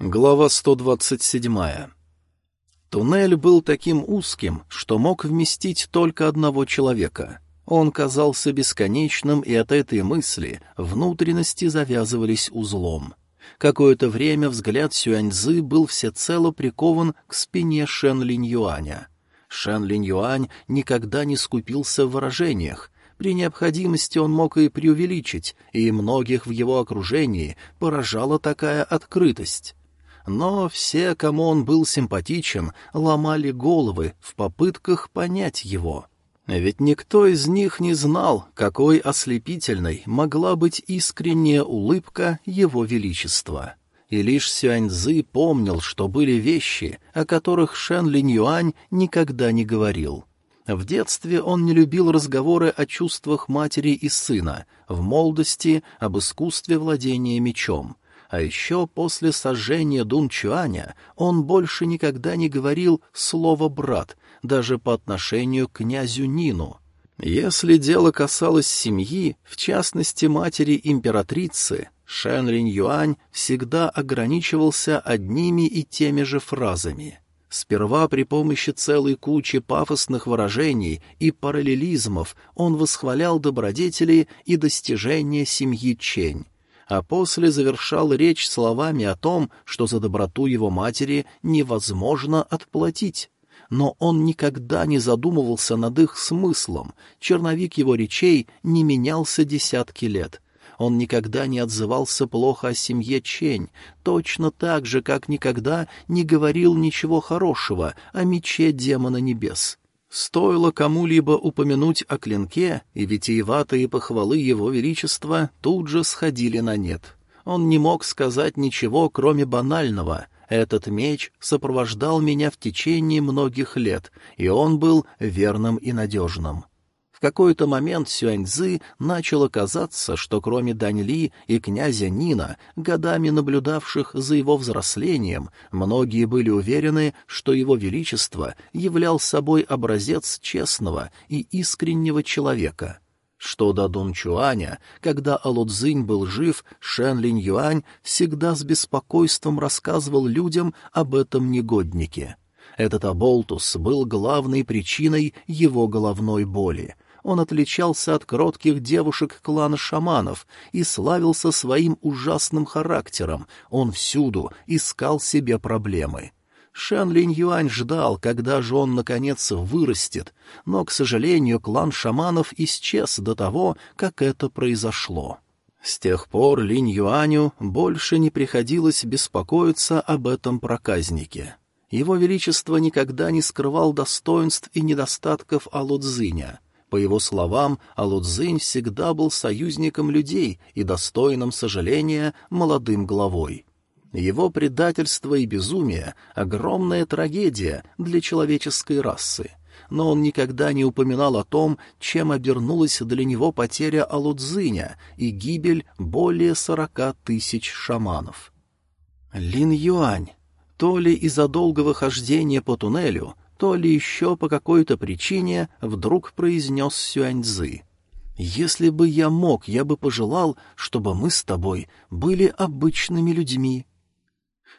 Глава 127. Туннель был таким узким, что мог вместить только одного человека. Он казался бесконечным, и от этой мысли внутренности завязывались узлом. Какое-то время взгляд Сюаньзы был всецело прикован к спине Шен Линь Юаня. Шен Линь Юань никогда не скупился в выражениях, при необходимости он мог и преувеличить, и многих в его окружении поражала такая открытость но все, кому он был симпатичен, ломали головы в попытках понять его. Ведь никто из них не знал, какой ослепительной могла быть искренняя улыбка его величества. И лишь Сюаньзы помнил, что были вещи, о которых Шен Линь Юань никогда не говорил. В детстве он не любил разговоры о чувствах матери и сына, в молодости — об искусстве владения мечом — а еще после сожжения Дунчуаня он больше никогда не говорил слово «брат», даже по отношению к князю Нину. Если дело касалось семьи, в частности матери императрицы, Шэн Линь Юань всегда ограничивался одними и теми же фразами. Сперва при помощи целой кучи пафосных выражений и параллелизмов он восхвалял добродетели и достижения семьи Чень, а после завершал речь словами о том, что за доброту его матери невозможно отплатить. Но он никогда не задумывался над их смыслом, черновик его речей не менялся десятки лет. Он никогда не отзывался плохо о семье Чень, точно так же, как никогда не говорил ничего хорошего о мече демона небес. Стоило кому-либо упомянуть о клинке, и витиеватые похвалы его величества тут же сходили на нет. Он не мог сказать ничего, кроме банального. Этот меч сопровождал меня в течение многих лет, и он был верным и надежным какой-то момент Сюаньзы начало казаться, что кроме Даньли и князя Нина, годами наблюдавших за его взрослением, многие были уверены, что его величество являл собой образец честного и искреннего человека. Что до Дун Чуаня, когда Алудзинь был жив, Шен Линь Юань всегда с беспокойством рассказывал людям об этом негоднике. Этот оболтус был главной причиной его головной боли — он отличался от кротких девушек клана шаманов и славился своим ужасным характером, он всюду искал себе проблемы. Шэн Линь Юань ждал, когда же он, наконец, вырастет, но, к сожалению, клан шаманов исчез до того, как это произошло. С тех пор Линь Юаню больше не приходилось беспокоиться об этом проказнике. Его Величество никогда не скрывал достоинств и недостатков Алудзиня. По его словам, Алудзинь всегда был союзником людей и достойным сожаления молодым главой. Его предательство и безумие — огромная трагедия для человеческой расы. Но он никогда не упоминал о том, чем обернулась для него потеря Алудзиня и гибель более сорока тысяч шаманов. Лин Юань, то ли из-за долгого хождения по туннелю, то ли еще по какой-то причине вдруг произнес Сюаньзы. «Если бы я мог, я бы пожелал, чтобы мы с тобой были обычными людьми».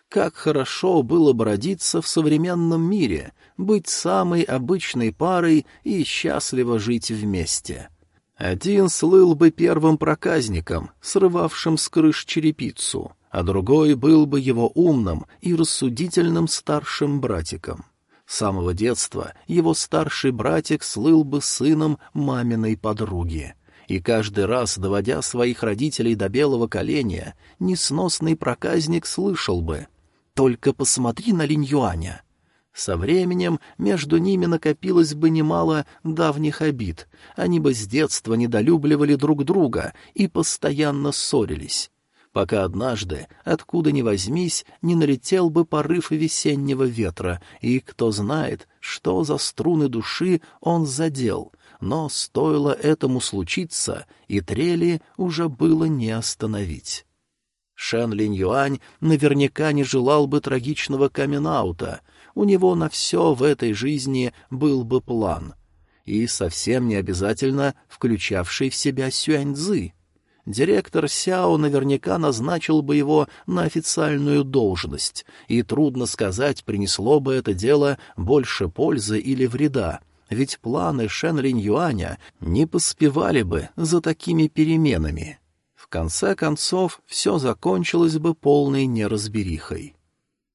Как хорошо было бы родиться в современном мире, быть самой обычной парой и счастливо жить вместе. Один слыл бы первым проказником, срывавшим с крыш черепицу, а другой был бы его умным и рассудительным старшим братиком. С самого детства его старший братик слыл бы сыном маминой подруги. И каждый раз, доводя своих родителей до белого коленя, несносный проказник слышал бы «Только посмотри на Линь-Юаня». Со временем между ними накопилось бы немало давних обид, они бы с детства недолюбливали друг друга и постоянно ссорились пока однажды, откуда ни возьмись, не налетел бы порыв весеннего ветра, и кто знает, что за струны души он задел, но стоило этому случиться, и трели уже было не остановить. Шен Линь Юань наверняка не желал бы трагичного камин у него на все в этой жизни был бы план, и совсем не обязательно включавший в себя Сюаньцзы. Директор Сяо наверняка назначил бы его на официальную должность, и трудно сказать, принесло бы это дело больше пользы или вреда, ведь планы Шен Линь Юаня не поспевали бы за такими переменами. В конце концов, все закончилось бы полной неразберихой.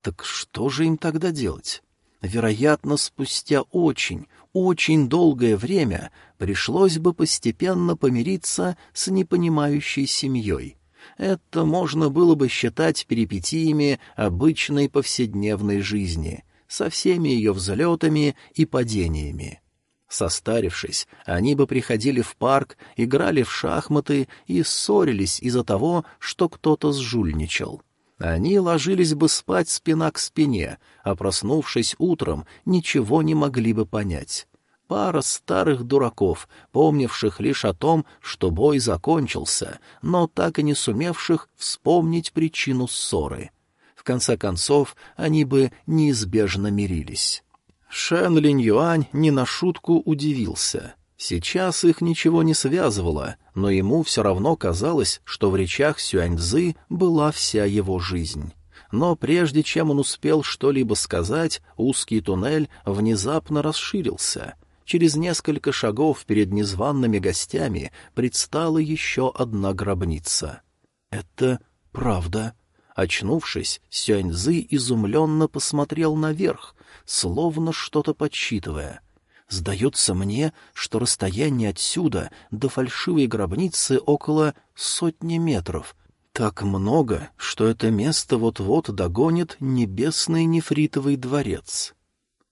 Так что же им тогда делать? Вероятно, спустя очень, очень долгое время пришлось бы постепенно помириться с непонимающей семьей. Это можно было бы считать перипетиями обычной повседневной жизни, со всеми ее взлетами и падениями. Состарившись, они бы приходили в парк, играли в шахматы и ссорились из-за того, что кто-то сжульничал. Они ложились бы спать спина к спине, а проснувшись утром, ничего не могли бы понять. Пара старых дураков, помнивших лишь о том, что бой закончился, но так и не сумевших вспомнить причину ссоры. В конце концов, они бы неизбежно мирились. Шэн Линь Юань не на шутку удивился. Сейчас их ничего не связывало, но ему все равно казалось, что в речах Сюаньцзы была вся его жизнь. Но прежде чем он успел что-либо сказать, узкий туннель внезапно расширился. Через несколько шагов перед незваными гостями предстала еще одна гробница. «Это правда?» Очнувшись, Сюаньзы изумленно посмотрел наверх, словно что-то подсчитывая. Сдается мне, что расстояние отсюда до фальшивой гробницы около сотни метров. Так много, что это место вот-вот догонит небесный нефритовый дворец.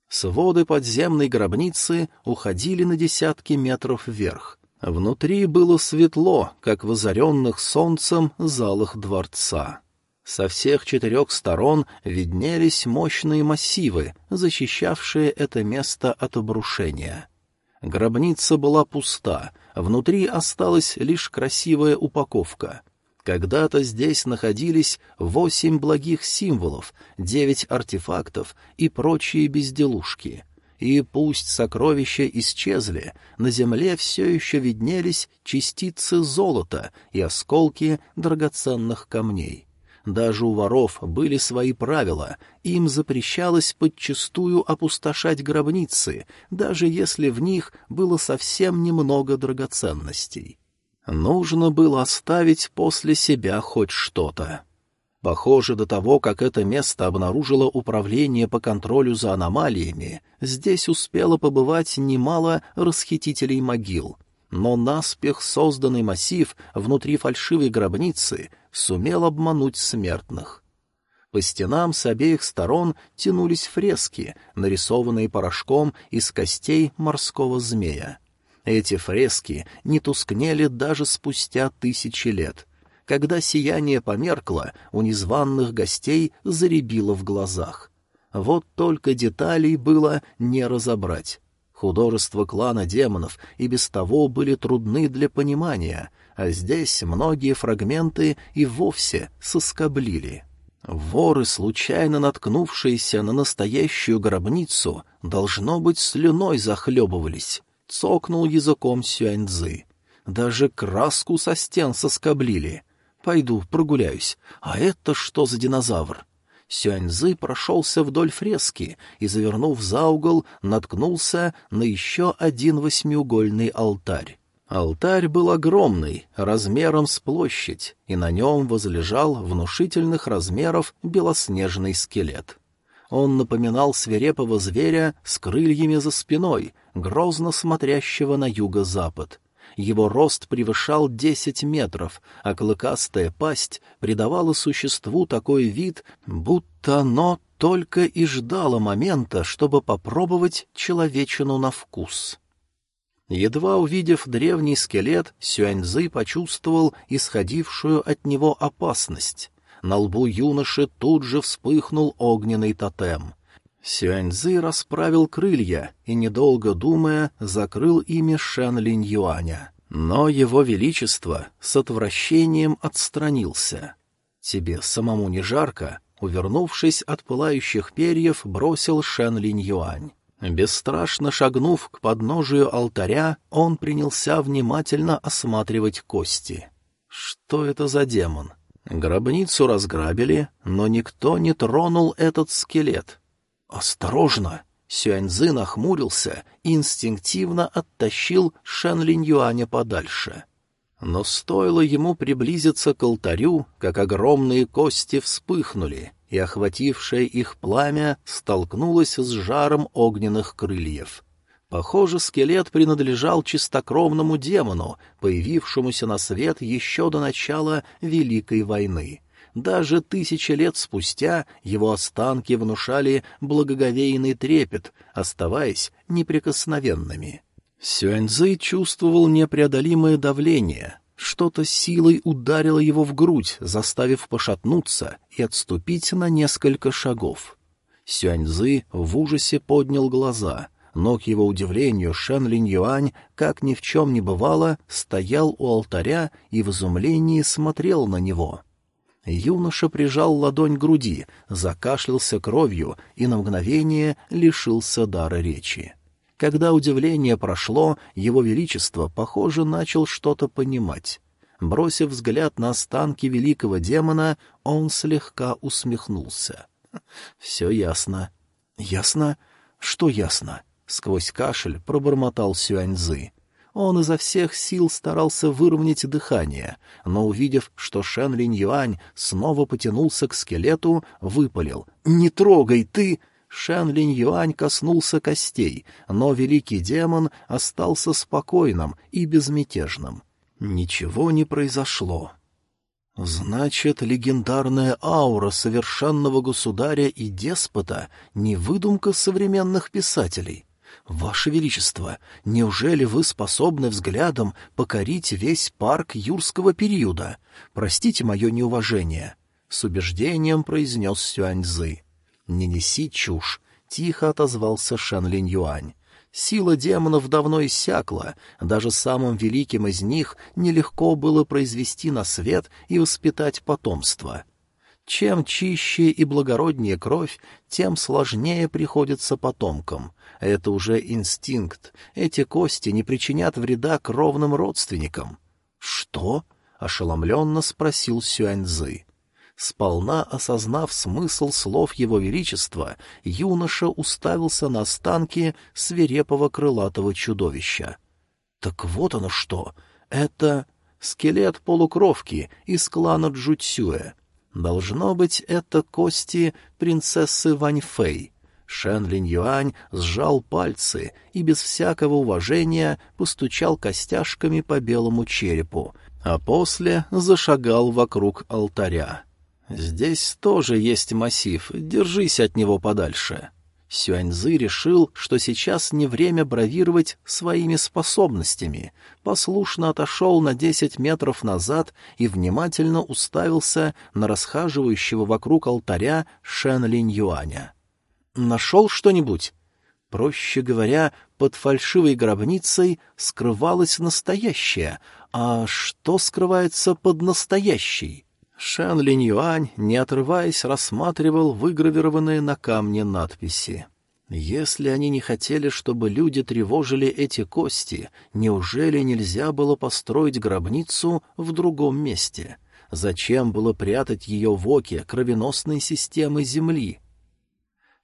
Своды подземной гробницы уходили на десятки метров вверх. Внутри было светло, как в озаренных солнцем залах дворца. Со всех четырех сторон виднелись мощные массивы, защищавшие это место от обрушения. Гробница была пуста, внутри осталась лишь красивая упаковка. Когда-то здесь находились восемь благих символов, девять артефактов и прочие безделушки. И пусть сокровища исчезли, на земле все еще виднелись частицы золота и осколки драгоценных камней. Даже у воров были свои правила, им запрещалось подчистую опустошать гробницы, даже если в них было совсем немного драгоценностей. Нужно было оставить после себя хоть что-то. Похоже, до того, как это место обнаружило управление по контролю за аномалиями, здесь успело побывать немало расхитителей могил — но наспех созданный массив внутри фальшивой гробницы сумел обмануть смертных. По стенам с обеих сторон тянулись фрески, нарисованные порошком из костей морского змея. Эти фрески не тускнели даже спустя тысячи лет. Когда сияние померкло, у незваных гостей заребило в глазах. Вот только деталей было не разобрать. Художества клана демонов и без того были трудны для понимания, а здесь многие фрагменты и вовсе соскоблили. Воры, случайно наткнувшиеся на настоящую гробницу, должно быть, слюной захлебывались, — цокнул языком Сюаньцзы. Даже краску со стен соскоблили. Пойду прогуляюсь. А это что за динозавр? Сюаньзы прошелся вдоль фрески и, завернув за угол, наткнулся на еще один восьмиугольный алтарь. Алтарь был огромный, размером с площадь, и на нем возлежал внушительных размеров белоснежный скелет. Он напоминал свирепого зверя с крыльями за спиной, грозно смотрящего на юго-запад. Его рост превышал десять метров, а клыкастая пасть придавала существу такой вид, будто оно только и ждало момента, чтобы попробовать человечину на вкус. Едва увидев древний скелет, Сюаньзы почувствовал исходившую от него опасность. На лбу юноши тут же вспыхнул огненный тотем. Сюаньзы расправил крылья и, недолго думая, закрыл ими Шэн Линь Юаня. Но его величество с отвращением отстранился. «Тебе самому не жарко?» Увернувшись от пылающих перьев, бросил Шэн Линь Юань. Бесстрашно шагнув к подножию алтаря, он принялся внимательно осматривать кости. Что это за демон? Гробницу разграбили, но никто не тронул этот скелет. «Осторожно!» Сюаньзы нахмурился и инстинктивно оттащил Шэн Линь Юаня подальше. Но стоило ему приблизиться к алтарю, как огромные кости вспыхнули, и охватившее их пламя столкнулось с жаром огненных крыльев. Похоже, скелет принадлежал чистокровному демону, появившемуся на свет еще до начала Великой войны. Даже тысячи лет спустя его останки внушали благоговейный трепет, оставаясь неприкосновенными. Сюаньзы чувствовал непреодолимое давление. Что-то силой ударило его в грудь, заставив пошатнуться и отступить на несколько шагов. Сюаньзы в ужасе поднял глаза — но, к его удивлению, Шэн Линь Юань, как ни в чем не бывало, стоял у алтаря и в изумлении смотрел на него. Юноша прижал ладонь к груди, закашлялся кровью и на мгновение лишился дара речи. Когда удивление прошло, его величество, похоже, начал что-то понимать. Бросив взгляд на останки великого демона, он слегка усмехнулся. «Все ясно». «Ясно? Что ясно?» Сквозь кашель пробормотал Сюаньзы. Он изо всех сил старался выровнять дыхание, но, увидев, что Шэн Линь Юань снова потянулся к скелету, выпалил. «Не трогай, ты...» Шэн Линь Юань коснулся костей, но великий демон остался спокойным и безмятежным. Ничего не произошло. Значит, легендарная аура совершенного государя и деспота — не выдумка современных писателей. «Ваше Величество, неужели вы способны взглядом покорить весь парк юрского периода? Простите мое неуважение», — с убеждением произнес Сюаньзы. «Не неси чушь», — тихо отозвался Шан Линь Юань. Сила демонов давно иссякла, даже самым великим из них нелегко было произвести на свет и воспитать потомство. Чем чище и благороднее кровь, тем сложнее приходится потомкам. Это уже инстинкт. Эти кости не причинят вреда кровным родственникам. «Что?» — ошеломленно спросил Сюаньзы. Сполна осознав смысл слов его величества, юноша уставился на останки свирепого крылатого чудовища. «Так вот оно что! Это...» скелет полукровки из клана Джуцюэ. Должно быть, это кости принцессы Ваньфэй. Шэн Линь Юань сжал пальцы и без всякого уважения постучал костяшками по белому черепу, а после зашагал вокруг алтаря. «Здесь тоже есть массив, держись от него подальше». Сюаньзы решил, что сейчас не время бравировать своими способностями, послушно отошел на десять метров назад и внимательно уставился на расхаживающего вокруг алтаря Шэн Линь Юаня. «Нашел что-нибудь?» Проще говоря, под фальшивой гробницей скрывалось настоящее, а что скрывается под настоящей? Шэн Линь Юань, не отрываясь, рассматривал выгравированные на камне надписи. Если они не хотели, чтобы люди тревожили эти кости, неужели нельзя было построить гробницу в другом месте? Зачем было прятать ее в оке кровеносной системы Земли?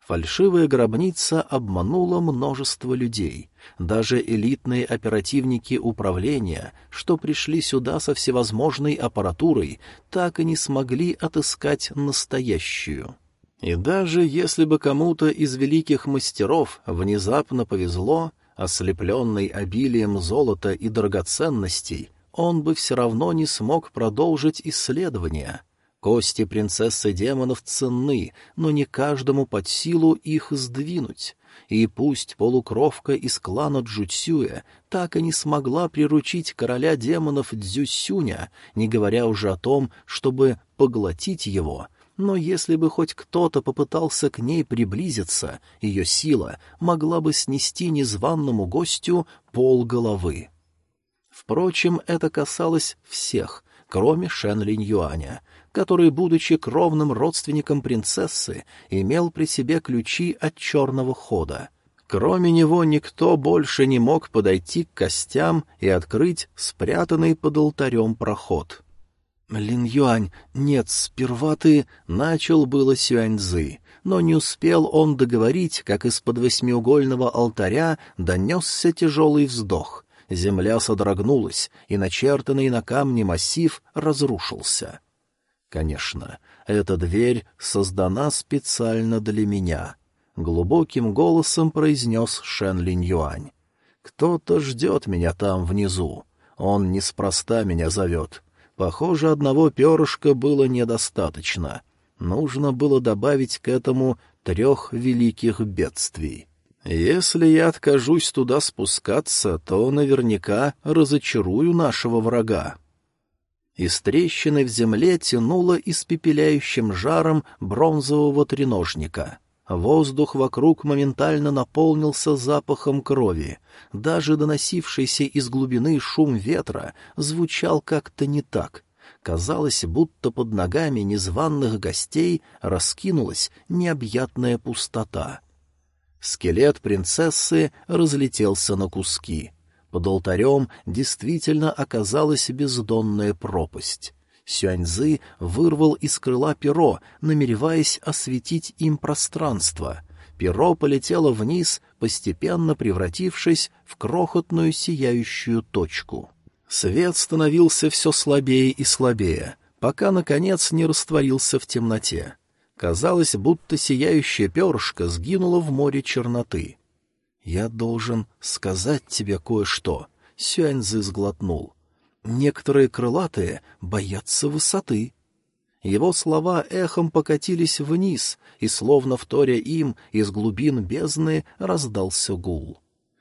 Фальшивая гробница обманула множество людей. Даже элитные оперативники управления, что пришли сюда со всевозможной аппаратурой, так и не смогли отыскать настоящую. И даже если бы кому-то из великих мастеров внезапно повезло, ослепленный обилием золота и драгоценностей, он бы все равно не смог продолжить исследования — Кости принцессы демонов ценны, но не каждому под силу их сдвинуть. И пусть полукровка из клана Джуцюя так и не смогла приручить короля демонов Дзюсюня, не говоря уже о том, чтобы поглотить его, но если бы хоть кто-то попытался к ней приблизиться, ее сила могла бы снести незваному гостю пол головы. Впрочем, это касалось всех, кроме Шен Линь Юаня — который, будучи кровным родственником принцессы, имел при себе ключи от черного хода. Кроме него никто больше не мог подойти к костям и открыть спрятанный под алтарем проход. «Лин Юань, нет, сперва ты...» — начал было Сюаньзы, но не успел он договорить, как из-под восьмиугольного алтаря донесся тяжелый вздох. Земля содрогнулась, и начертанный на камне массив разрушился. Конечно, эта дверь создана специально для меня, — глубоким голосом произнес Шен Линь Юань. Кто-то ждет меня там внизу. Он неспроста меня зовет. Похоже, одного перышка было недостаточно. Нужно было добавить к этому трех великих бедствий. Если я откажусь туда спускаться, то наверняка разочарую нашего врага. Из трещины в земле тянуло испепеляющим жаром бронзового треножника. Воздух вокруг моментально наполнился запахом крови. Даже доносившийся из глубины шум ветра звучал как-то не так. Казалось, будто под ногами незваных гостей раскинулась необъятная пустота. Скелет принцессы разлетелся на куски. Под алтарем действительно оказалась бездонная пропасть. Сюаньзы вырвал из крыла перо, намереваясь осветить им пространство. Перо полетело вниз, постепенно превратившись в крохотную сияющую точку. Свет становился все слабее и слабее, пока, наконец, не растворился в темноте. Казалось, будто сияющее перышко сгинуло в море черноты. «Я должен сказать тебе кое-что», — Сюаньзы сглотнул. «Некоторые крылатые боятся высоты». Его слова эхом покатились вниз, и, словно вторя им, из глубин бездны раздался гул.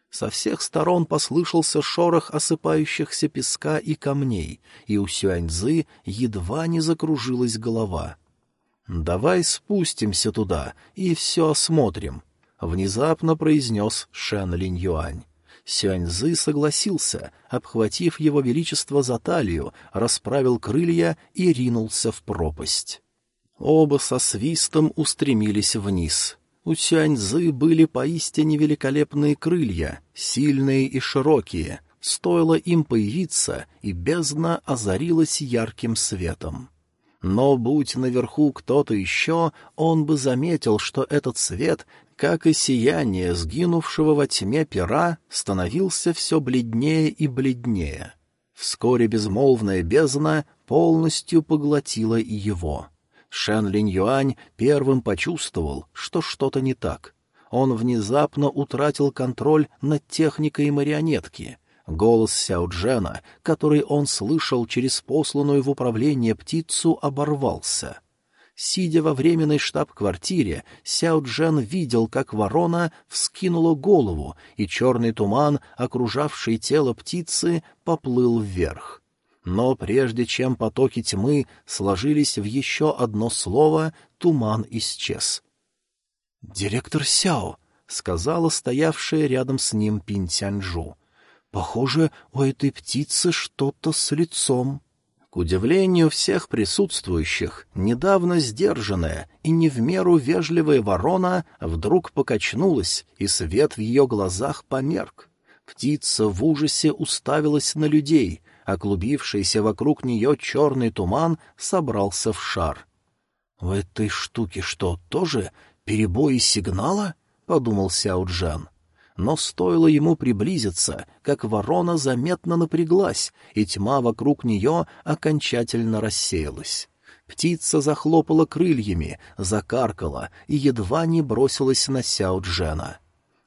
Со всех сторон послышался шорох осыпающихся песка и камней, и у Сюаньзы едва не закружилась голова — «Давай спустимся туда и все осмотрим», — внезапно произнес Шэн Линь Юань. Сюаньзы согласился, обхватив его величество за талию, расправил крылья и ринулся в пропасть. Оба со свистом устремились вниз. У Сюаньзы были поистине великолепные крылья, сильные и широкие. Стоило им появиться, и бездна озарилась ярким светом. Но будь наверху кто-то еще, он бы заметил, что этот свет, как и сияние сгинувшего во тьме пера, становился все бледнее и бледнее. Вскоре безмолвная бездна полностью поглотила и его. Шэн Линь Юань первым почувствовал, что что-то не так. Он внезапно утратил контроль над техникой марионетки — Голос Сяо Джена, который он слышал через посланную в управление птицу, оборвался. Сидя во временной штаб-квартире, Сяо Джен видел, как ворона вскинула голову, и черный туман, окружавший тело птицы, поплыл вверх. Но прежде чем потоки тьмы сложились в еще одно слово, туман исчез. «Директор Сяо», — сказала стоявшая рядом с ним Пинь Тяньжу, — Похоже, у этой птицы что-то с лицом. К удивлению всех присутствующих, недавно сдержанная и не в меру вежливая ворона вдруг покачнулась, и свет в ее глазах померк. Птица в ужасе уставилась на людей, а клубившийся вокруг нее черный туман собрался в шар. — В этой штуке что, тоже перебои сигнала? — подумал Сяо Джан но стоило ему приблизиться, как ворона заметно напряглась, и тьма вокруг нее окончательно рассеялась. Птица захлопала крыльями, закаркала и едва не бросилась на Сяо Джена.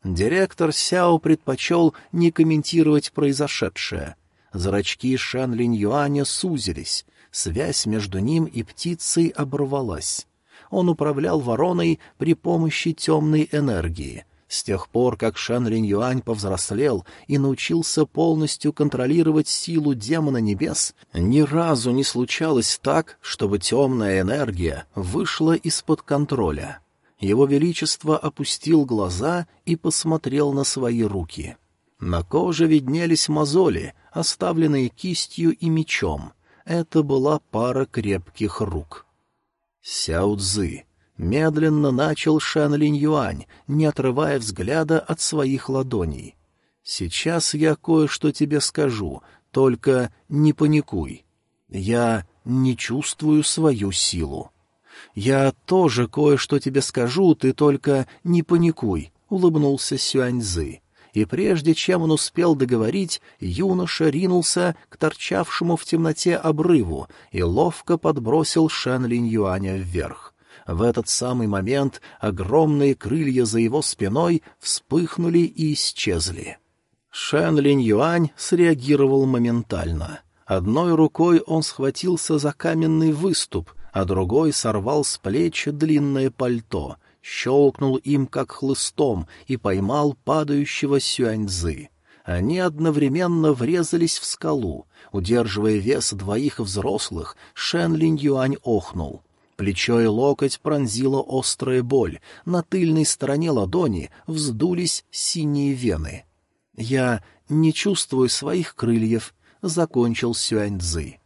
Директор Сяо предпочел не комментировать произошедшее. Зрачки Шэн Линь Юаня сузились, связь между ним и птицей оборвалась. Он управлял вороной при помощи темной энергии — с тех пор, как Шан Линь Юань повзрослел и научился полностью контролировать силу демона небес, ни разу не случалось так, чтобы темная энергия вышла из-под контроля. Его Величество опустил глаза и посмотрел на свои руки. На коже виднелись мозоли, оставленные кистью и мечом. Это была пара крепких рук. Сяо Цзы Медленно начал Шан Линь Юань, не отрывая взгляда от своих ладоней. «Сейчас я кое-что тебе скажу, только не паникуй. Я не чувствую свою силу. «Я тоже кое-что тебе скажу, ты только не паникуй», — улыбнулся Сюаньзы. И прежде чем он успел договорить, юноша ринулся к торчавшему в темноте обрыву и ловко подбросил Шэн Линь Юаня вверх. В этот самый момент огромные крылья за его спиной вспыхнули и исчезли. Шэн Линь Юань среагировал моментально. Одной рукой он схватился за каменный выступ, а другой сорвал с плеч длинное пальто, щелкнул им как хлыстом и поймал падающего сюаньзы. Они одновременно врезались в скалу. Удерживая вес двоих взрослых, Шен Линь Юань охнул. Плечо и локоть пронзила острая боль. На тыльной стороне ладони вздулись синие вены. «Я не чувствую своих крыльев», — закончил Сюаньцзы.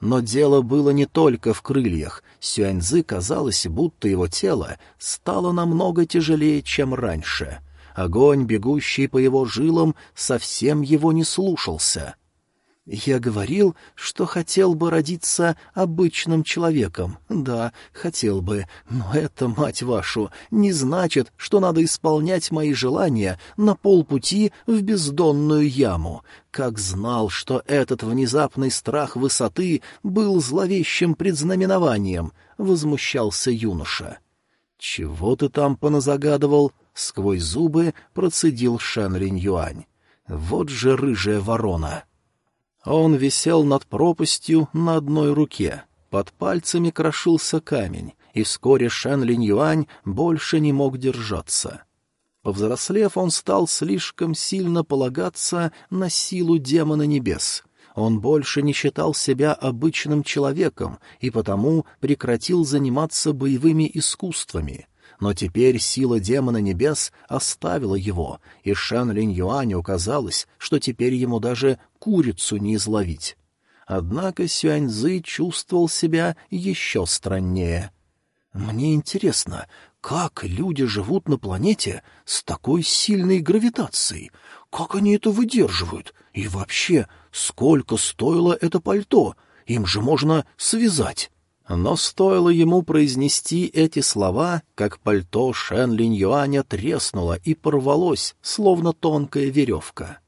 Но дело было не только в крыльях. Сюаньзы казалось, будто его тело стало намного тяжелее, чем раньше. Огонь, бегущий по его жилам, совсем его не слушался. Я говорил, что хотел бы родиться обычным человеком. Да, хотел бы, но это, мать вашу, не значит, что надо исполнять мои желания на полпути в бездонную яму. Как знал, что этот внезапный страх высоты был зловещим предзнаменованием, — возмущался юноша. — Чего ты там поназагадывал? — сквозь зубы процедил Шэн Линь Юань. — Вот же рыжая ворона! — он висел над пропастью на одной руке. Под пальцами крошился камень, и вскоре Шэн Линь Юань больше не мог держаться. Повзрослев, он стал слишком сильно полагаться на силу демона небес. Он больше не считал себя обычным человеком и потому прекратил заниматься боевыми искусствами — но теперь сила демона небес оставила его, и Шан Линь Юаню казалось, что теперь ему даже курицу не изловить. Однако Сюаньзы чувствовал себя еще страннее. «Мне интересно, как люди живут на планете с такой сильной гравитацией? Как они это выдерживают? И вообще, сколько стоило это пальто? Им же можно связать». Но стоило ему произнести эти слова, как пальто Шен Линь Юаня треснуло и порвалось, словно тонкая веревка.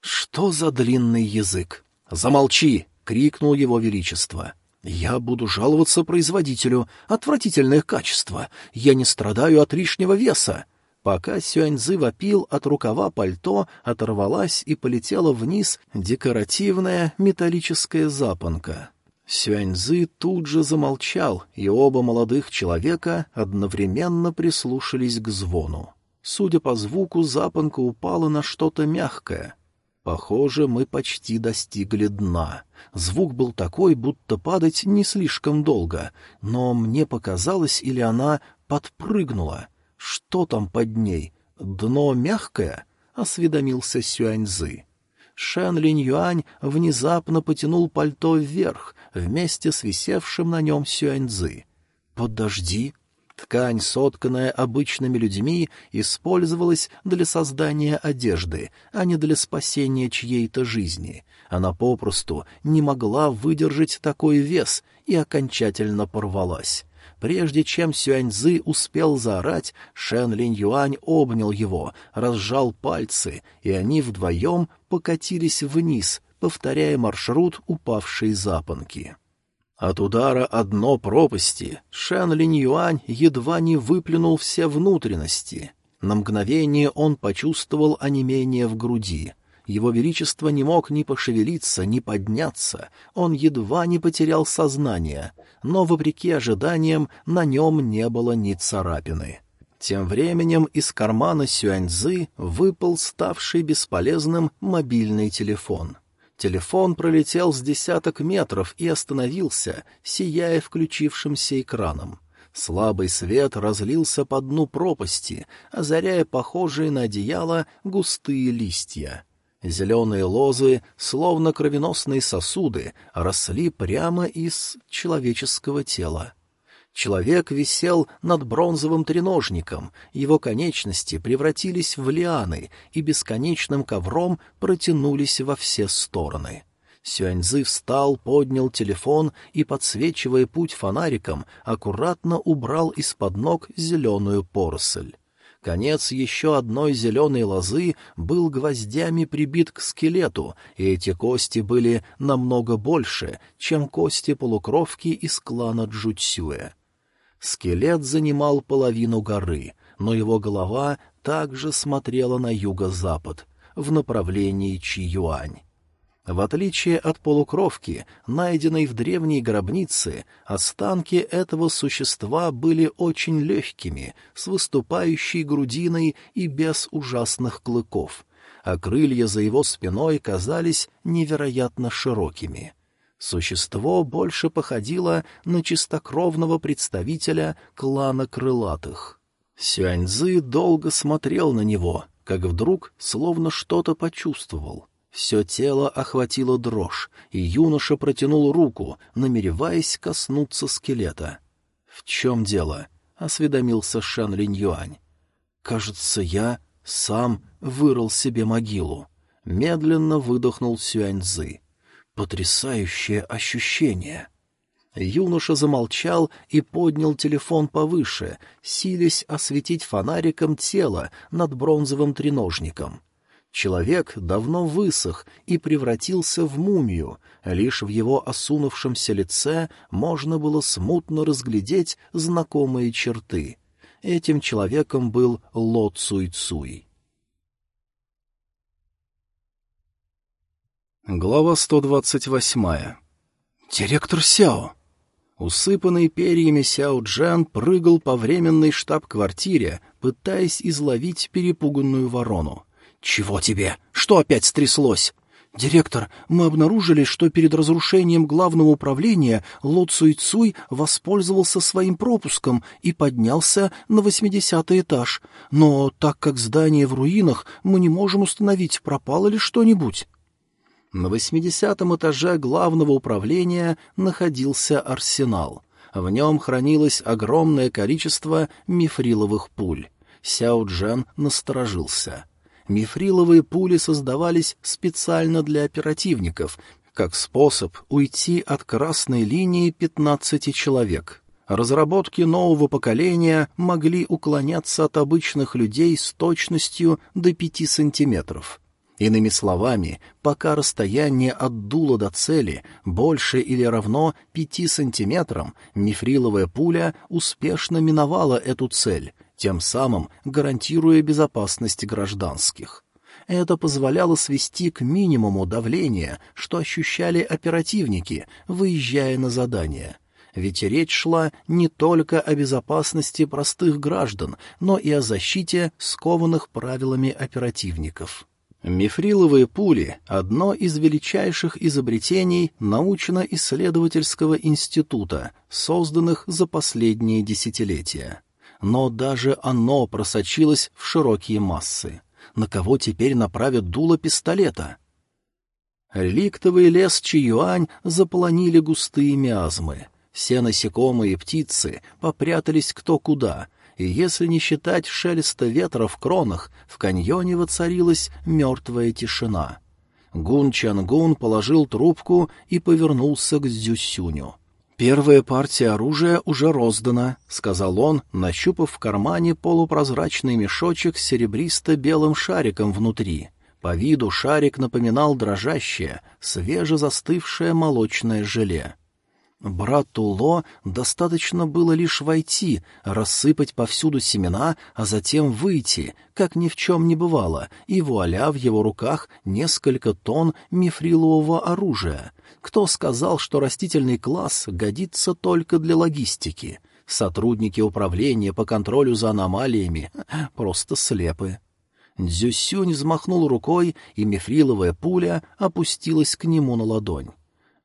«Что за длинный язык?» «Замолчи!» — крикнул его величество. «Я буду жаловаться производителю. Отвратительное качество. Я не страдаю от лишнего веса». Пока Сюаньзы вопил, от рукава пальто оторвалась и полетела вниз декоративная металлическая запонка. Сюаньзы тут же замолчал, и оба молодых человека одновременно прислушались к звону. Судя по звуку, запонка упала на что-то мягкое. Похоже, мы почти достигли дна. Звук был такой, будто падать не слишком долго, но мне показалось, или она подпрыгнула. Что там под ней? Дно мягкое? — осведомился Сюаньзы. Шэн Линь Юань внезапно потянул пальто вверх, вместе с висевшим на нем сюаньзы. «Подожди!» Ткань, сотканная обычными людьми, использовалась для создания одежды, а не для спасения чьей-то жизни. Она попросту не могла выдержать такой вес и окончательно порвалась. Прежде чем Сюаньзы успел заорать, Шен Линь Юань обнял его, разжал пальцы, и они вдвоем покатились вниз, повторяя маршрут упавшей запонки. От удара одно пропасти Шэн Линь Юань едва не выплюнул все внутренности. На мгновение он почувствовал онемение в груди. Его Величество не мог ни пошевелиться, ни подняться, он едва не потерял сознание, но, вопреки ожиданиям, на нем не было ни царапины. Тем временем из кармана Сюаньзы выпал ставший бесполезным мобильный телефон. Телефон пролетел с десяток метров и остановился, сияя включившимся экраном. Слабый свет разлился по дну пропасти, озаряя похожие на одеяло густые листья. Зеленые лозы, словно кровеносные сосуды, росли прямо из человеческого тела. Человек висел над бронзовым треножником, его конечности превратились в лианы и бесконечным ковром протянулись во все стороны. Сюаньзы встал, поднял телефон и, подсвечивая путь фонариком, аккуратно убрал из-под ног зеленую поросль. Конец еще одной зеленой лозы был гвоздями прибит к скелету, и эти кости были намного больше, чем кости полукровки из клана Джуцюэ. Скелет занимал половину горы, но его голова также смотрела на юго-запад, в направлении Чиюань. В отличие от полукровки, найденной в древней гробнице, останки этого существа были очень легкими, с выступающей грудиной и без ужасных клыков, а крылья за его спиной казались невероятно широкими. Существо больше походило на чистокровного представителя клана крылатых. Сюаньзы долго смотрел на него, как вдруг словно что-то почувствовал — все тело охватило дрожь, и юноша протянул руку, намереваясь коснуться скелета. — В чем дело? — осведомился Шан Линь Юань. — Кажется, я сам вырыл себе могилу. Медленно выдохнул Сюаньзы. Потрясающее ощущение! Юноша замолчал и поднял телефон повыше, силясь осветить фонариком тело над бронзовым треножником. Человек давно высох и превратился в мумию, лишь в его осунувшемся лице можно было смутно разглядеть знакомые черты. Этим человеком был Ло Цуй Цуй. Глава 128. Директор Сяо. Усыпанный перьями Сяо Джан прыгал по временной штаб-квартире, пытаясь изловить перепуганную ворону. «Чего тебе? Что опять стряслось?» «Директор, мы обнаружили, что перед разрушением главного управления Ло Цуй Цуй воспользовался своим пропуском и поднялся на восьмидесятый этаж. Но так как здание в руинах, мы не можем установить, пропало ли что-нибудь». На восьмидесятом этаже главного управления находился арсенал. В нем хранилось огромное количество мифриловых пуль. Сяо Джен насторожился — Мифриловые пули создавались специально для оперативников, как способ уйти от красной линии 15 человек. Разработки нового поколения могли уклоняться от обычных людей с точностью до 5 сантиметров. Иными словами, пока расстояние от дула до цели больше или равно 5 сантиметрам, мифриловая пуля успешно миновала эту цель — тем самым гарантируя безопасность гражданских. Это позволяло свести к минимуму давление, что ощущали оперативники, выезжая на задание. Ведь речь шла не только о безопасности простых граждан, но и о защите скованных правилами оперативников. Мифриловые пули — одно из величайших изобретений научно-исследовательского института, созданных за последние десятилетия но даже оно просочилось в широкие массы. На кого теперь направят дуло пистолета? Реликтовый лес Чиюань заполонили густые миазмы. Все насекомые и птицы попрятались кто куда, и если не считать шелеста ветра в кронах, в каньоне воцарилась мертвая тишина. Гун Чангун положил трубку и повернулся к Зюсюню. «Первая партия оружия уже роздана», — сказал он, нащупав в кармане полупрозрачный мешочек с серебристо-белым шариком внутри. По виду шарик напоминал дрожащее, свежезастывшее молочное желе. Брату Ло достаточно было лишь войти, рассыпать повсюду семена, а затем выйти, как ни в чем не бывало, и вуаля в его руках несколько тонн мифрилового оружия. Кто сказал, что растительный класс годится только для логистики? Сотрудники управления по контролю за аномалиями просто слепы. Дзюсюнь взмахнул рукой, и мифриловая пуля опустилась к нему на ладонь.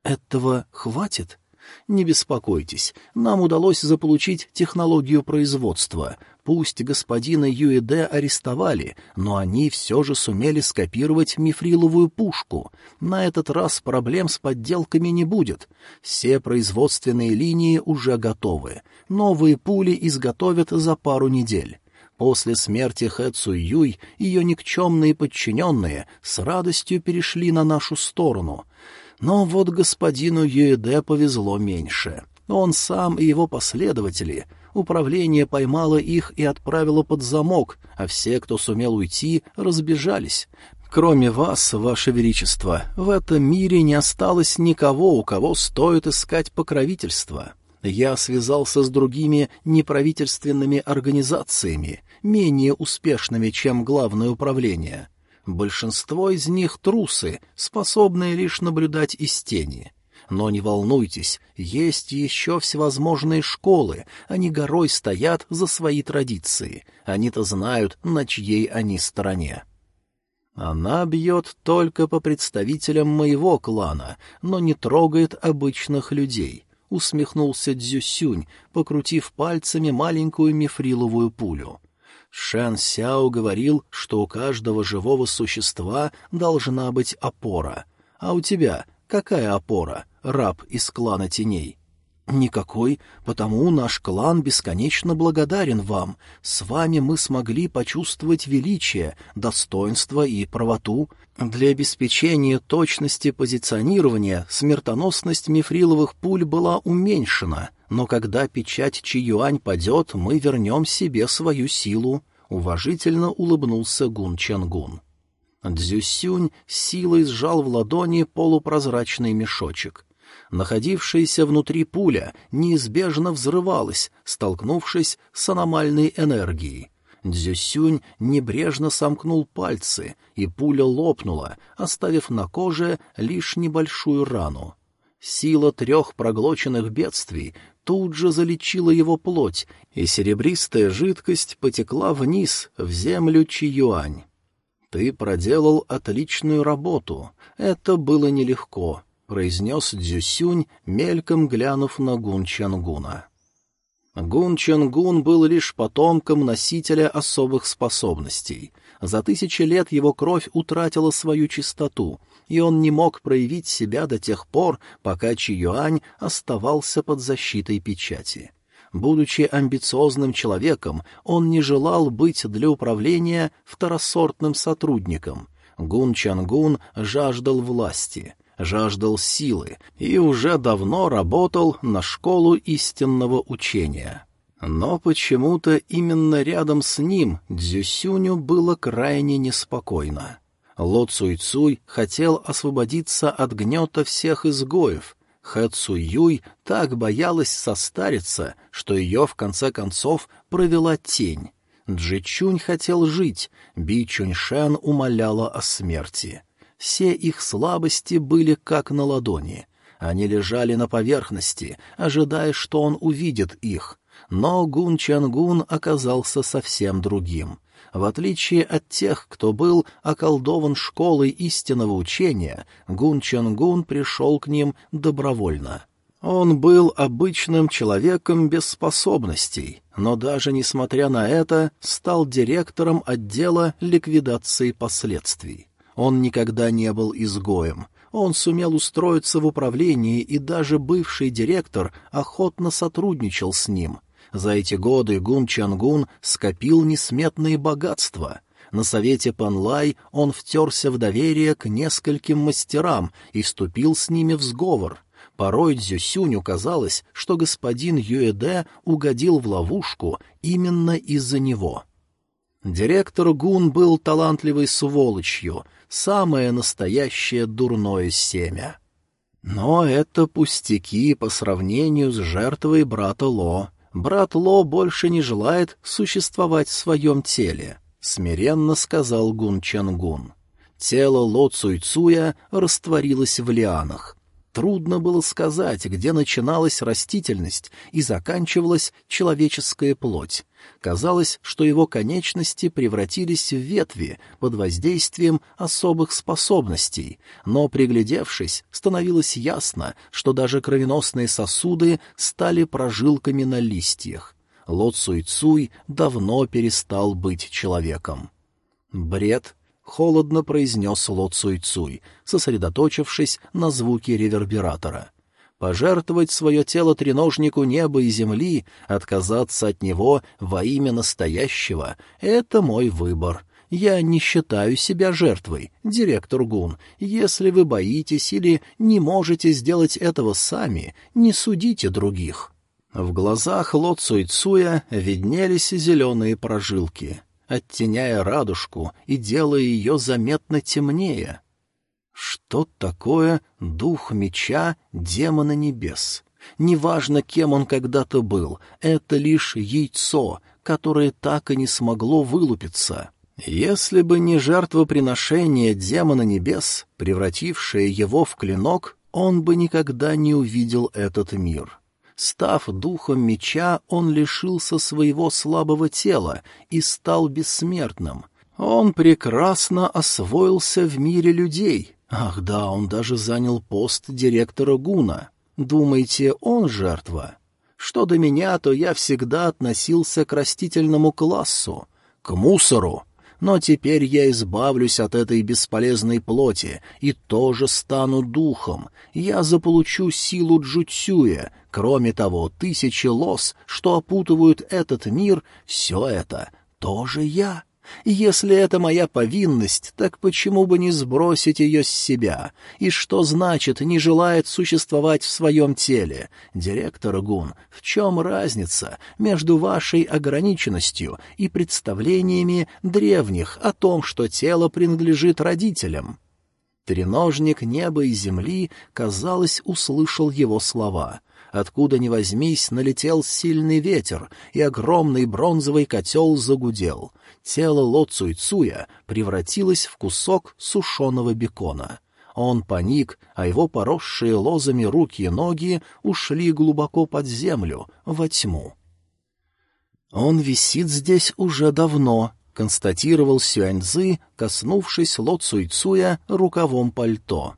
«Этого хватит?» Не беспокойтесь, нам удалось заполучить технологию производства. Пусть господина Юэде арестовали, но они все же сумели скопировать мифриловую пушку. На этот раз проблем с подделками не будет. Все производственные линии уже готовы. Новые пули изготовят за пару недель. После смерти Хэ Цуй Юй ее никчемные подчиненные с радостью перешли на нашу сторону — Но вот господину Юэде повезло меньше. Он сам и его последователи. Управление поймало их и отправило под замок, а все, кто сумел уйти, разбежались. Кроме вас, ваше величество, в этом мире не осталось никого, у кого стоит искать покровительство. Я связался с другими неправительственными организациями, менее успешными, чем главное управление. Большинство из них трусы, способные лишь наблюдать из тени. Но не волнуйтесь, есть еще всевозможные школы, они горой стоят за свои традиции. Они-то знают, на чьей они стороне. Она бьет только по представителям моего клана, но не трогает обычных людей, — усмехнулся Дзюсюнь, покрутив пальцами маленькую мифриловую пулю. Шэн Сяо говорил, что у каждого живого существа должна быть опора. А у тебя какая опора, раб из клана теней? «Никакой, потому наш клан бесконечно благодарен вам. С вами мы смогли почувствовать величие, достоинство и правоту. Для обеспечения точности позиционирования смертоносность мифриловых пуль была уменьшена, но когда печать Чиюань падет, мы вернем себе свою силу», — уважительно улыбнулся Гун Чангун. Дзюсюнь силой сжал в ладони полупрозрачный мешочек — Находившаяся внутри пуля неизбежно взрывалась, столкнувшись с аномальной энергией. Дзюсюнь небрежно сомкнул пальцы, и пуля лопнула, оставив на коже лишь небольшую рану. Сила трех проглоченных бедствий тут же залечила его плоть, и серебристая жидкость потекла вниз, в землю Чиюань. «Ты проделал отличную работу. Это было нелегко. — произнес Дзюсюнь, мельком глянув на Гун Чангуна. Гун Чангун был лишь потомком носителя особых способностей. За тысячи лет его кровь утратила свою чистоту, и он не мог проявить себя до тех пор, пока Чиюань оставался под защитой печати. Будучи амбициозным человеком, он не желал быть для управления второсортным сотрудником. Гун Чангун жаждал власти — жаждал силы и уже давно работал на школу истинного учения. Но почему-то именно рядом с ним Дзюсюню было крайне неспокойно. Ло Цуй Цуй хотел освободиться от гнета всех изгоев. Хэ Цуй Юй так боялась состариться, что ее, в конце концов, провела тень. Джичунь хотел жить, Би Чуньшен умоляла о смерти. Все их слабости были как на ладони. Они лежали на поверхности, ожидая, что он увидит их. Но Гун Чангун оказался совсем другим. В отличие от тех, кто был околдован школой истинного учения, Гун Чангун пришел к ним добровольно. Он был обычным человеком без способностей, но даже несмотря на это стал директором отдела ликвидации последствий. Он никогда не был изгоем. Он сумел устроиться в управлении, и даже бывший директор охотно сотрудничал с ним. За эти годы Гун Чангун скопил несметные богатства. На совете Панлай он втерся в доверие к нескольким мастерам и вступил с ними в сговор. Порой Дзюсюню казалось, что господин Юэде угодил в ловушку именно из-за него. Директор Гун был талантливой сволочью, самое настоящее дурное семя. Но это пустяки по сравнению с жертвой брата Ло. Брат Ло больше не желает существовать в своем теле, — смиренно сказал Гун Чангун. Тело Ло Цуйцуя растворилось в лианах. Трудно было сказать, где начиналась растительность и заканчивалась человеческая плоть. Казалось, что его конечности превратились в ветви под воздействием особых способностей, но, приглядевшись, становилось ясно, что даже кровеносные сосуды стали прожилками на листьях. Ло Цуй Цуй давно перестал быть человеком. Бред — холодно произнес Ло Цуй Цуй, сосредоточившись на звуке ревербератора. Пожертвовать свое тело треножнику неба и земли, отказаться от него во имя настоящего — это мой выбор. Я не считаю себя жертвой, директор Гун. Если вы боитесь или не можете сделать этого сами, не судите других». В глазах Ло Цуйцуя виднелись зеленые прожилки, оттеняя радужку и делая ее заметно темнее. Что такое дух меча демона небес? Неважно, кем он когда-то был, это лишь яйцо, которое так и не смогло вылупиться. Если бы не жертвоприношение демона небес, превратившее его в клинок, он бы никогда не увидел этот мир. Став духом меча, он лишился своего слабого тела и стал бессмертным. Он прекрасно освоился в мире людей. Ах да, он даже занял пост директора Гуна. Думаете, он жертва? Что до меня, то я всегда относился к растительному классу, к мусору. Но теперь я избавлюсь от этой бесполезной плоти и тоже стану духом. Я заполучу силу Джуцюя. Кроме того, тысячи лос, что опутывают этот мир, все это тоже я. Если это моя повинность, так почему бы не сбросить ее с себя? И что значит «не желает существовать в своем теле»? Директор Гун, в чем разница между вашей ограниченностью и представлениями древних о том, что тело принадлежит родителям? Треножник неба и земли, казалось, услышал его слова — Откуда ни возьмись, налетел сильный ветер, и огромный бронзовый котел загудел. Тело Ло Цуйцуя превратилось в кусок сушеного бекона. Он паник, а его поросшие лозами руки и ноги ушли глубоко под землю, во тьму. «Он висит здесь уже давно», — констатировал Сюаньзы, коснувшись Ло Цуйцуя рукавом пальто.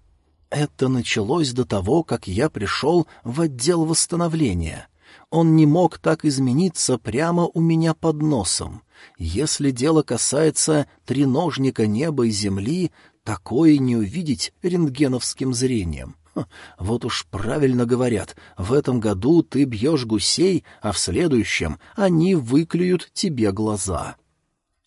Это началось до того, как я пришел в отдел восстановления. Он не мог так измениться прямо у меня под носом. Если дело касается треножника неба и земли, такое не увидеть рентгеновским зрением. Ха, вот уж правильно говорят, в этом году ты бьешь гусей, а в следующем они выклюют тебе глаза.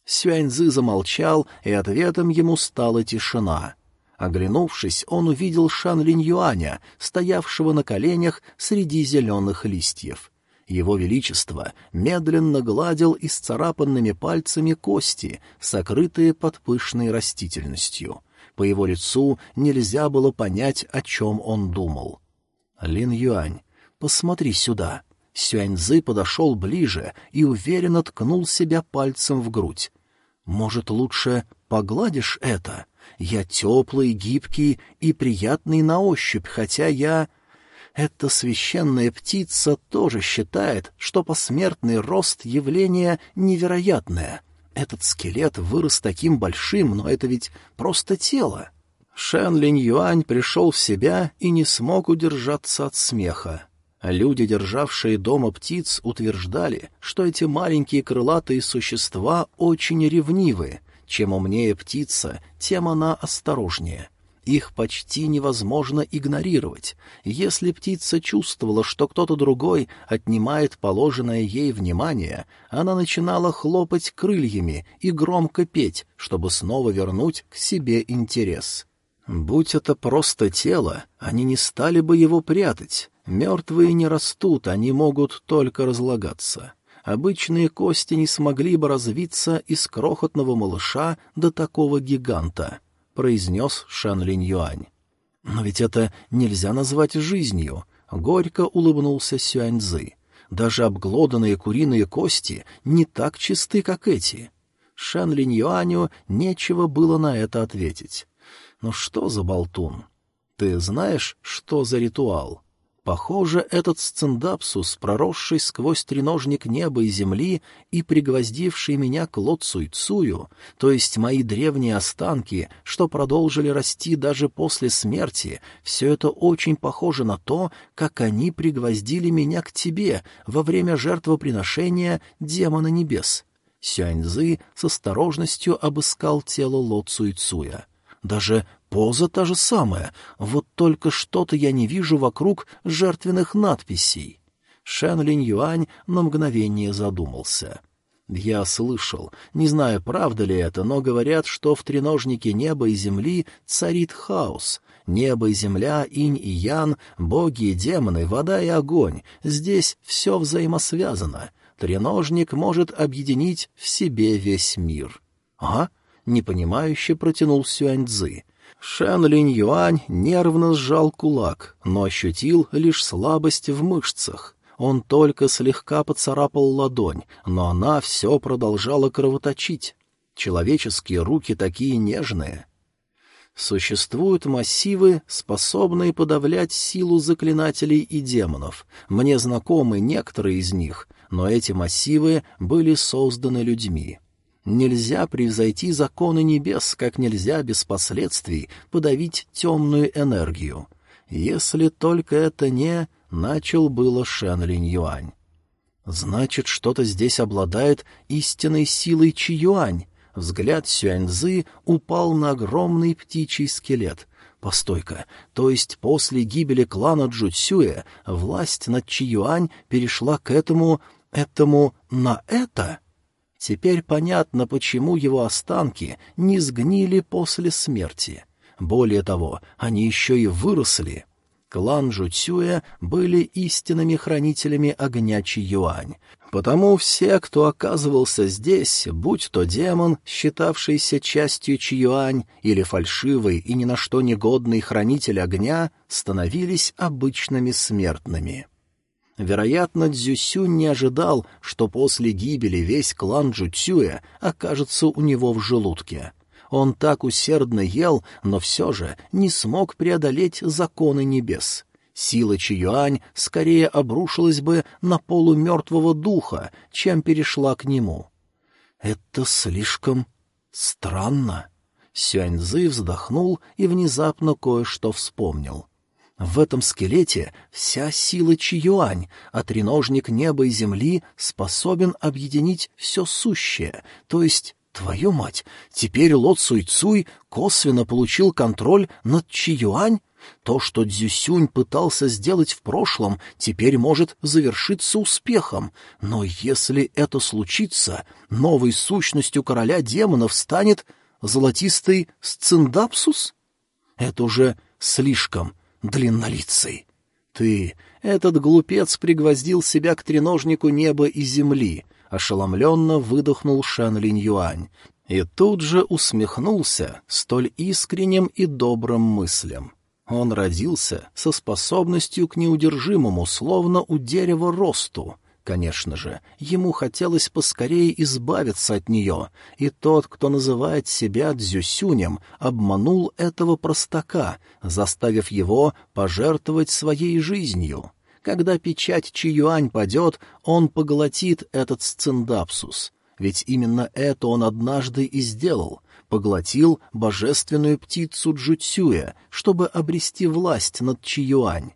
Сюаньзы замолчал, и ответом ему стала тишина. Оглянувшись, он увидел Шан Линь Юаня, стоявшего на коленях среди зеленых листьев. Его Величество медленно гладил исцарапанными пальцами кости, сокрытые под пышной растительностью. По его лицу нельзя было понять, о чем он думал. «Лин Юань, посмотри сюда». Сюаньзы подошел ближе и уверенно ткнул себя пальцем в грудь. «Может, лучше погладишь это?» Я теплый, гибкий и приятный на ощупь, хотя я... Эта священная птица тоже считает, что посмертный рост — явление невероятное. Этот скелет вырос таким большим, но это ведь просто тело. Шэн Линь Юань пришел в себя и не смог удержаться от смеха. Люди, державшие дома птиц, утверждали, что эти маленькие крылатые существа очень ревнивы, чем умнее птица, тем она осторожнее. Их почти невозможно игнорировать. Если птица чувствовала, что кто-то другой отнимает положенное ей внимание, она начинала хлопать крыльями и громко петь, чтобы снова вернуть к себе интерес. Будь это просто тело, они не стали бы его прятать. Мертвые не растут, они могут только разлагаться обычные кости не смогли бы развиться из крохотного малыша до такого гиганта, — произнес Шан Линь Юань. Но ведь это нельзя назвать жизнью, — горько улыбнулся Сюаньзы. Даже обглоданные куриные кости не так чисты, как эти. Шан Линь Юаню нечего было на это ответить. Ну что за болтун? Ты знаешь, что за ритуал? — Похоже, этот сцендапсус, проросший сквозь треножник неба и земли и пригвоздивший меня к Лоцуй-Цую, то есть мои древние останки, что продолжили расти даже после смерти, все это очень похоже на то, как они пригвоздили меня к тебе во время жертвоприношения демона небес. Сюаньзы с осторожностью обыскал тело Ло Цуйцуя. Даже Поза та же самая, вот только что-то я не вижу вокруг жертвенных надписей. Шэн Линь Юань на мгновение задумался. Я слышал, не знаю, правда ли это, но говорят, что в треножнике неба и земли царит хаос. Небо и земля, инь и ян, боги и демоны, вода и огонь. Здесь все взаимосвязано. Треножник может объединить в себе весь мир. — А? — непонимающе протянул Сюаньцзы. Шэн Линь Юань нервно сжал кулак, но ощутил лишь слабость в мышцах. Он только слегка поцарапал ладонь, но она все продолжала кровоточить. Человеческие руки такие нежные. Существуют массивы, способные подавлять силу заклинателей и демонов. Мне знакомы некоторые из них, но эти массивы были созданы людьми. Нельзя превзойти законы небес, как нельзя без последствий подавить темную энергию. Если только это не... — начал было Шэн Линь Юань. «Значит, что-то здесь обладает истинной силой Чи-Юань». Взгляд Сюаньзы упал на огромный птичий скелет. Постойка, то есть после гибели клана Джуцюя власть над Чи-Юань перешла к этому... этому... на это? Теперь понятно, почему его останки не сгнили после смерти. Более того, они еще и выросли. Клан Жуцюя были истинными хранителями огня Чи-Юань. Потому все, кто оказывался здесь, будь то демон, считавшийся частью Чи-Юань, или фальшивый и ни на что негодный хранитель огня, становились обычными смертными. Вероятно, Дзюсюнь не ожидал, что после гибели весь клан Джуцюя окажется у него в желудке. Он так усердно ел, но все же не смог преодолеть законы небес. Сила Чиюань скорее обрушилась бы на полумертвого духа, чем перешла к нему. «Это слишком странно». Сюаньзы вздохнул и внезапно кое-что вспомнил. В этом скелете вся сила Чиюань, а треножник неба и земли способен объединить все сущее, то есть Твою мать, теперь Ло Цуй Цуй косвенно получил контроль над Чиюань? То, что Дзюсюнь пытался сделать в прошлом, теперь может завершиться успехом. Но если это случится, новой сущностью короля демонов станет золотистый сциндапсус? Это уже слишком длиннолицый. Ты, этот глупец, пригвоздил себя к треножнику неба и земли —— ошеломленно выдохнул Шан Линь Юань. И тут же усмехнулся столь искренним и добрым мыслям. Он родился со способностью к неудержимому, словно у дерева росту. Конечно же, ему хотелось поскорее избавиться от нее, и тот, кто называет себя Дзюсюнем, обманул этого простака, заставив его пожертвовать своей жизнью. Когда печать Чиюань падет, он поглотит этот сциндапсус. Ведь именно это он однажды и сделал — поглотил божественную птицу Джуцюя, чтобы обрести власть над Чиюань.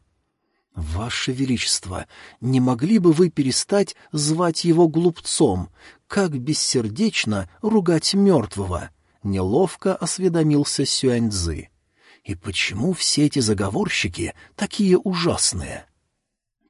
«Ваше Величество, не могли бы вы перестать звать его глупцом? Как бессердечно ругать мертвого!» — неловко осведомился Сюаньцзы. «И почему все эти заговорщики такие ужасные?»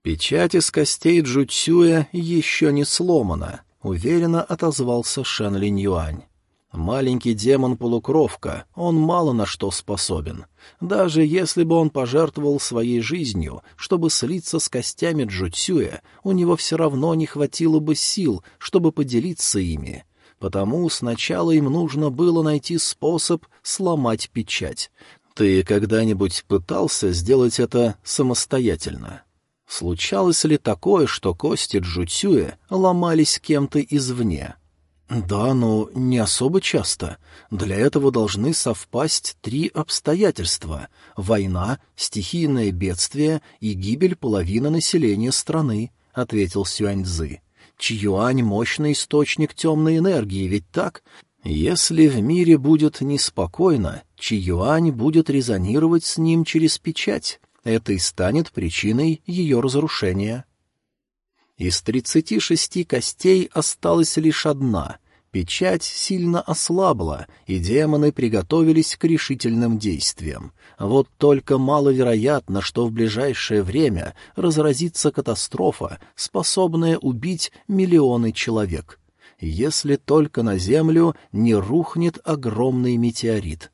«Печать из костей Джуцюя еще не сломана», — уверенно отозвался Шэн Линь Юань. «Маленький демон-полукровка, он мало на что способен. Даже если бы он пожертвовал своей жизнью, чтобы слиться с костями Джуцюя, у него все равно не хватило бы сил, чтобы поделиться ими. Потому сначала им нужно было найти способ сломать печать. Ты когда-нибудь пытался сделать это самостоятельно?» Случалось ли такое, что кости Джуцюя ломались кем-то извне? Да, но не особо часто. Для этого должны совпасть три обстоятельства — война, стихийное бедствие и гибель половины населения страны, — ответил Сюаньцзы. Чьюань — мощный источник темной энергии, ведь так? Если в мире будет неспокойно, Чьюань будет резонировать с ним через печать это и станет причиной ее разрушения. Из тридцати шести костей осталась лишь одна. Печать сильно ослабла, и демоны приготовились к решительным действиям. Вот только маловероятно, что в ближайшее время разразится катастрофа, способная убить миллионы человек. если только на землю не рухнет огромный метеорит.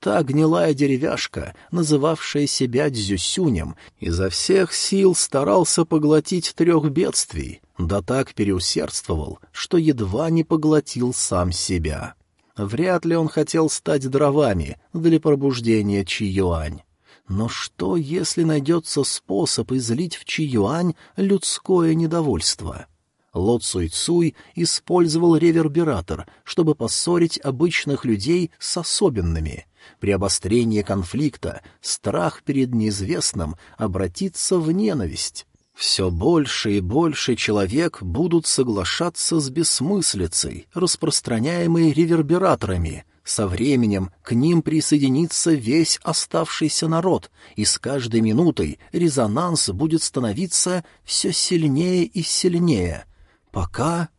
Та гнилая деревяшка, называвшая себя Дзюсюнем, изо всех сил старался поглотить трех бедствий, да так переусердствовал, что едва не поглотил сам себя. Вряд ли он хотел стать дровами для пробуждения Чиюань. Но что, если найдется способ излить в Чиюань людское недовольство? Ло Цуй Цуй использовал ревербератор, чтобы поссорить обычных людей с особенными. При обострении конфликта страх перед неизвестным обратится в ненависть. Все больше и больше человек будут соглашаться с бессмыслицей, распространяемой ревербераторами. Со временем к ним присоединится весь оставшийся народ, и с каждой минутой резонанс будет становиться все сильнее и сильнее — пока